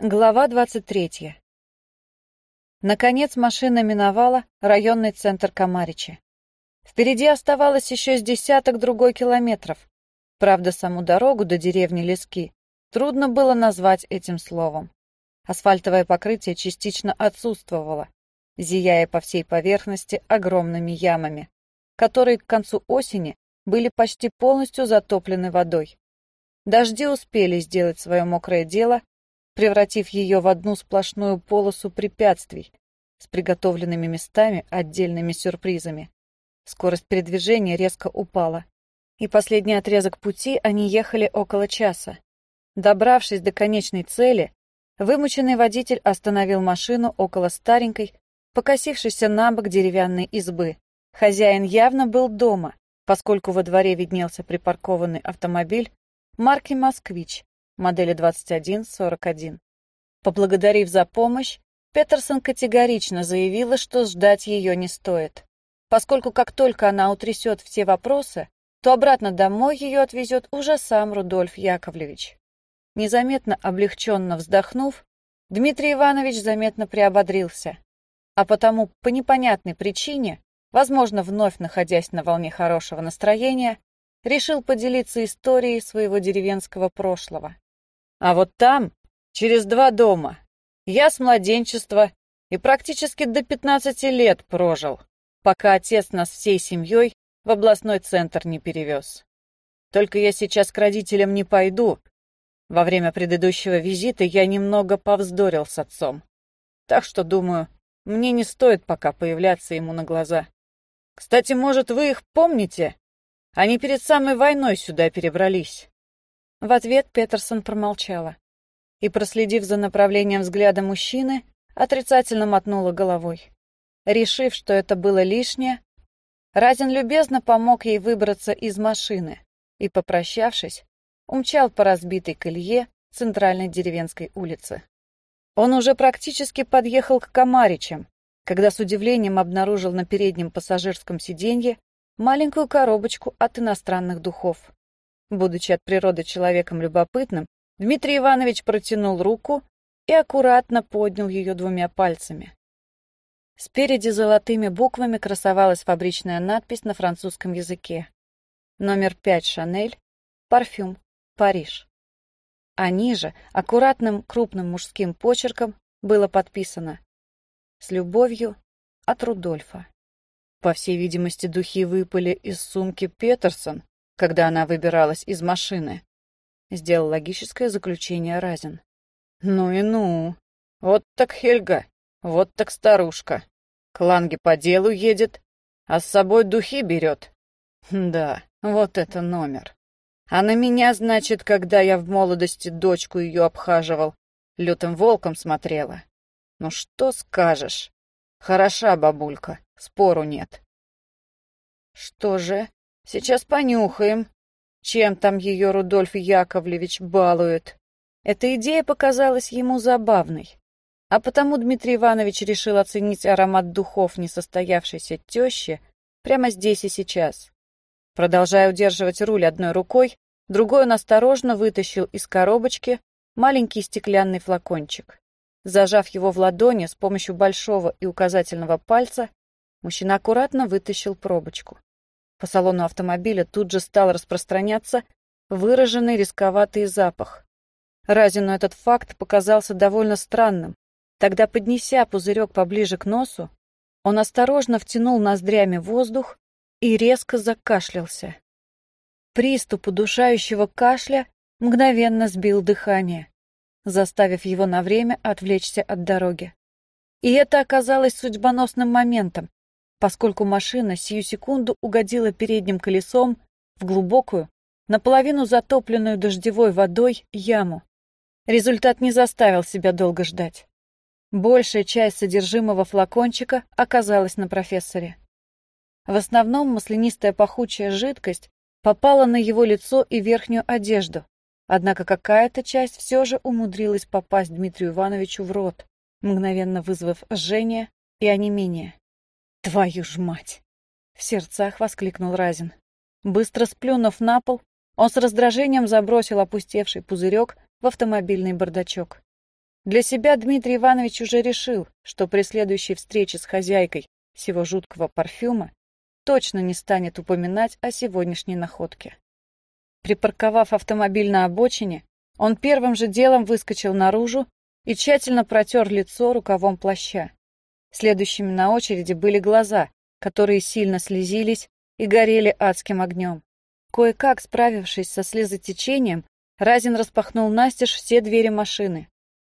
Глава 23. Наконец машина миновала районный центр Камаричи. Впереди оставалось еще с десяток другой километров. Правда, саму дорогу до деревни Лески трудно было назвать этим словом. Асфальтовое покрытие частично отсутствовало, зияя по всей поверхности огромными ямами, которые к концу осени были почти полностью затоплены водой. Дожди успели сделать свое мокрое дело превратив ее в одну сплошную полосу препятствий с приготовленными местами отдельными сюрпризами. Скорость передвижения резко упала, и последний отрезок пути они ехали около часа. Добравшись до конечной цели, вымученный водитель остановил машину около старенькой, покосившейся на бок деревянной избы. Хозяин явно был дома, поскольку во дворе виднелся припаркованный автомобиль марки «Москвич», модели 2141. Поблагодарив за помощь, Петерсон категорично заявила, что ждать ее не стоит, поскольку как только она утрясет все вопросы, то обратно домой ее отвезет уже сам Рудольф Яковлевич. Незаметно облегченно вздохнув, Дмитрий Иванович заметно приободрился, а потому по непонятной причине, возможно, вновь находясь на волне хорошего настроения, решил поделиться историей своего деревенского прошлого. А вот там, через два дома, я с младенчества и практически до 15 лет прожил, пока отец нас всей семьей в областной центр не перевез. Только я сейчас к родителям не пойду. Во время предыдущего визита я немного повздорил с отцом. Так что, думаю, мне не стоит пока появляться ему на глаза. Кстати, может, вы их помните? Они перед самой войной сюда перебрались. В ответ Петерсон промолчала и, проследив за направлением взгляда мужчины, отрицательно мотнула головой. Решив, что это было лишнее, Разин любезно помог ей выбраться из машины и, попрощавшись, умчал по разбитой колее центральной деревенской улицы. Он уже практически подъехал к Комаричам, когда с удивлением обнаружил на переднем пассажирском сиденье маленькую коробочку от иностранных духов. Будучи от природы человеком любопытным, Дмитрий Иванович протянул руку и аккуратно поднял ее двумя пальцами. Спереди золотыми буквами красовалась фабричная надпись на французском языке. Номер 5 Шанель, парфюм, Париж. А ниже, аккуратным крупным мужским почерком, было подписано «С любовью от Рудольфа». По всей видимости, духи выпали из сумки Петерсон, когда она выбиралась из машины. Сделал логическое заключение Разин. Ну и ну. Вот так Хельга, вот так старушка. К Ланге по делу едет, а с собой духи берет. Да, вот это номер. А на меня, значит, когда я в молодости дочку ее обхаживал, лютым волком смотрела. Ну что скажешь? Хороша бабулька, спору нет. Что же, Сейчас понюхаем, чем там ее Рудольф Яковлевич балует. Эта идея показалась ему забавной. А потому Дмитрий Иванович решил оценить аромат духов несостоявшейся тещи прямо здесь и сейчас. Продолжая удерживать руль одной рукой, другой он осторожно вытащил из коробочки маленький стеклянный флакончик. Зажав его в ладони с помощью большого и указательного пальца, мужчина аккуратно вытащил пробочку. По салону автомобиля тут же стал распространяться выраженный рисковатый запах. Разину этот факт показался довольно странным. Тогда, поднеся пузырек поближе к носу, он осторожно втянул ноздрями воздух и резко закашлялся. Приступ удушающего кашля мгновенно сбил дыхание, заставив его на время отвлечься от дороги. И это оказалось судьбоносным моментом, поскольку машина сию секунду угодила передним колесом в глубокую, наполовину затопленную дождевой водой яму. Результат не заставил себя долго ждать. Большая часть содержимого флакончика оказалась на профессоре. В основном маслянистая пахучая жидкость попала на его лицо и верхнюю одежду, однако какая-то часть все же умудрилась попасть Дмитрию Ивановичу в рот, мгновенно вызвав жжение и онемение. «Твою ж мать!» — в сердцах воскликнул Разин. Быстро сплюнув на пол, он с раздражением забросил опустевший пузырек в автомобильный бардачок. Для себя Дмитрий Иванович уже решил, что при следующей встрече с хозяйкой всего жуткого парфюма точно не станет упоминать о сегодняшней находке. Припарковав автомобиль на обочине, он первым же делом выскочил наружу и тщательно протер лицо рукавом плаща. Следующими на очереди были глаза, которые сильно слезились и горели адским огнем. Кое-как справившись со слезотечением, Разин распахнул настежь все двери машины.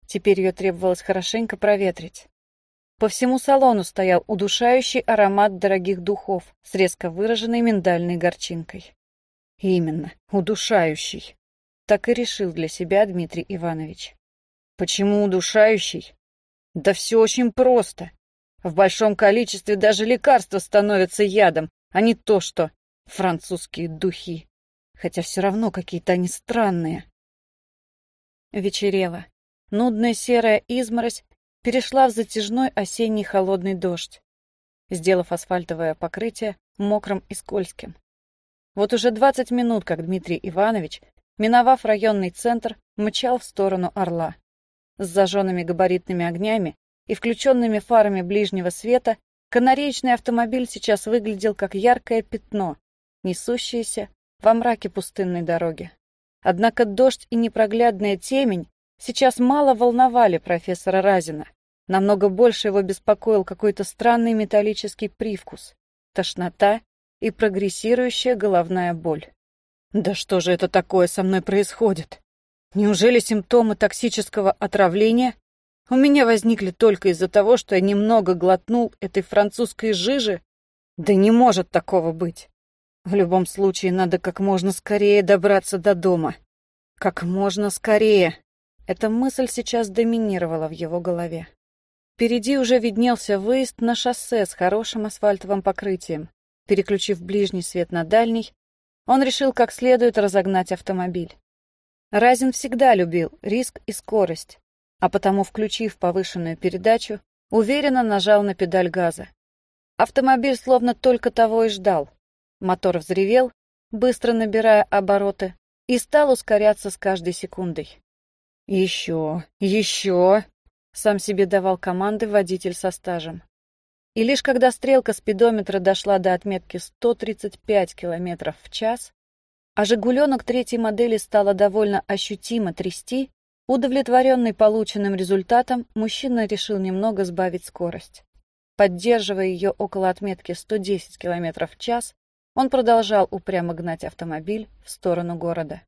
Теперь ее требовалось хорошенько проветрить. По всему салону стоял удушающий аромат дорогих духов с резко выраженной миндальной горчинкой. Именно, удушающий. Так и решил для себя Дмитрий Иванович. Почему удушающий? Да все очень просто. В большом количестве даже лекарства становятся ядом, а не то, что французские духи. Хотя все равно какие-то они странные. Вечерело. Нудная серая изморозь перешла в затяжной осенний холодный дождь, сделав асфальтовое покрытие мокрым и скользким. Вот уже двадцать минут, как Дмитрий Иванович, миновав районный центр, мчал в сторону Орла. С зажженными габаритными огнями и включенными фарами ближнего света канареечный автомобиль сейчас выглядел как яркое пятно, несущееся во мраке пустынной дороги. Однако дождь и непроглядная темень сейчас мало волновали профессора Разина. Намного больше его беспокоил какой-то странный металлический привкус, тошнота и прогрессирующая головная боль. Да что же это такое со мной происходит? Неужели симптомы токсического отравления у меня возникли только из-за того, что я немного глотнул этой французской жижи? Да не может такого быть. В любом случае, надо как можно скорее добраться до дома. Как можно скорее. Эта мысль сейчас доминировала в его голове. Впереди уже виднелся выезд на шоссе с хорошим асфальтовым покрытием. Переключив ближний свет на дальний, он решил как следует разогнать автомобиль. Разин всегда любил риск и скорость, а потому, включив повышенную передачу, уверенно нажал на педаль газа. Автомобиль словно только того и ждал. Мотор взревел, быстро набирая обороты, и стал ускоряться с каждой секундой. «Еще, еще!» — сам себе давал команды водитель со стажем. И лишь когда стрелка спидометра дошла до отметки 135 км в час, а «Жигуленок» третьей модели стало довольно ощутимо трясти, удовлетворенный полученным результатом, мужчина решил немного сбавить скорость. Поддерживая ее около отметки 110 км в час, он продолжал упрямо гнать автомобиль в сторону города.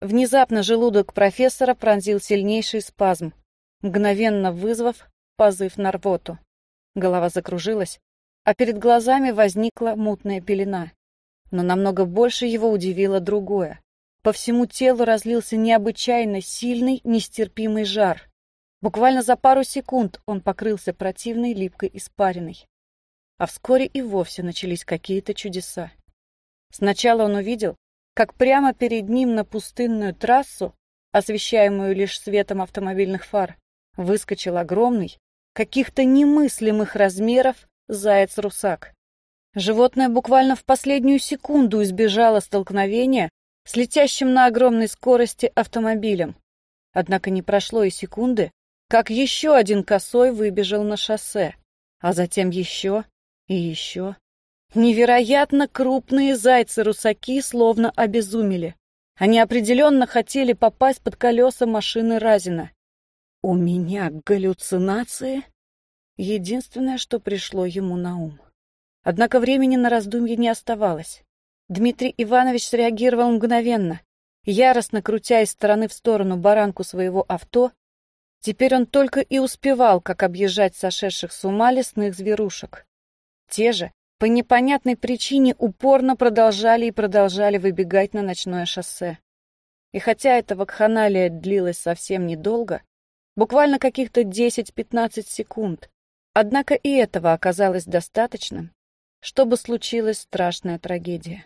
Внезапно желудок профессора пронзил сильнейший спазм, мгновенно вызвав позыв на рвоту. Голова закружилась, а перед глазами возникла мутная пелена. Но намного больше его удивило другое. По всему телу разлился необычайно сильный, нестерпимый жар. Буквально за пару секунд он покрылся противной липкой испариной. А вскоре и вовсе начались какие-то чудеса. Сначала он увидел, как прямо перед ним на пустынную трассу, освещаемую лишь светом автомобильных фар, выскочил огромный, каких-то немыслимых размеров заяц-русак. Животное буквально в последнюю секунду избежало столкновения с летящим на огромной скорости автомобилем. Однако не прошло и секунды, как еще один косой выбежал на шоссе, а затем еще и еще. Невероятно крупные зайцы-русаки словно обезумели. Они определенно хотели попасть под колеса машины Разина. «У меня галлюцинации?» Единственное, что пришло ему на ум. Однако времени на раздумье не оставалось. Дмитрий Иванович среагировал мгновенно. Яростно крутя из стороны в сторону баранку своего авто, теперь он только и успевал, как объезжать сошедших с ума лесных зверушек. Те же по непонятной причине упорно продолжали и продолжали выбегать на ночное шоссе. И хотя эта вакханалия длилась совсем недолго, буквально каких-то 10-15 секунд, однако и этого оказалось достаточным, чтобы случилась страшная трагедия.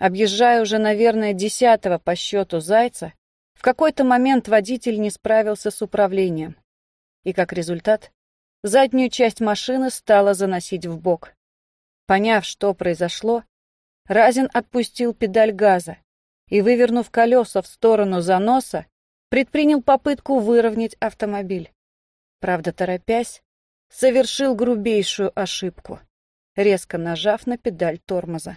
Объезжая уже, наверное, десятого по счету зайца, в какой-то момент водитель не справился с управлением. И как результат, заднюю часть машины стало заносить в бок. Поняв, что произошло, Разин отпустил педаль газа и, вывернув колеса в сторону заноса, предпринял попытку выровнять автомобиль. Правда, торопясь, совершил грубейшую ошибку, резко нажав на педаль тормоза.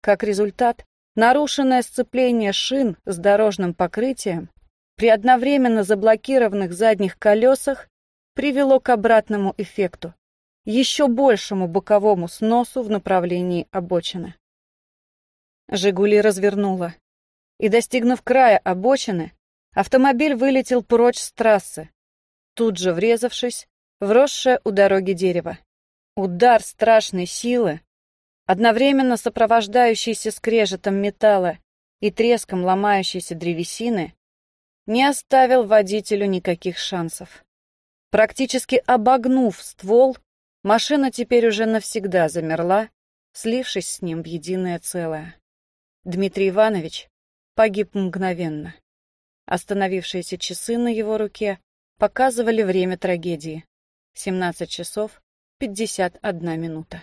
Как результат, нарушенное сцепление шин с дорожным покрытием при одновременно заблокированных задних колесах привело к обратному эффекту, еще большему боковому сносу в направлении обочины. «Жигули» развернула, и, достигнув края обочины, автомобиль вылетел прочь с трассы, тут же врезавшись в росшее у дороги дерево. Удар страшной силы, одновременно сопровождающийся скрежетом металла и треском ломающейся древесины, не оставил водителю никаких шансов. Практически обогнув ствол, машина теперь уже навсегда замерла, слившись с ним в единое целое. Дмитрий Иванович погиб мгновенно. Остановившиеся часы на его руке показывали время трагедии. 17 часов 51 минута.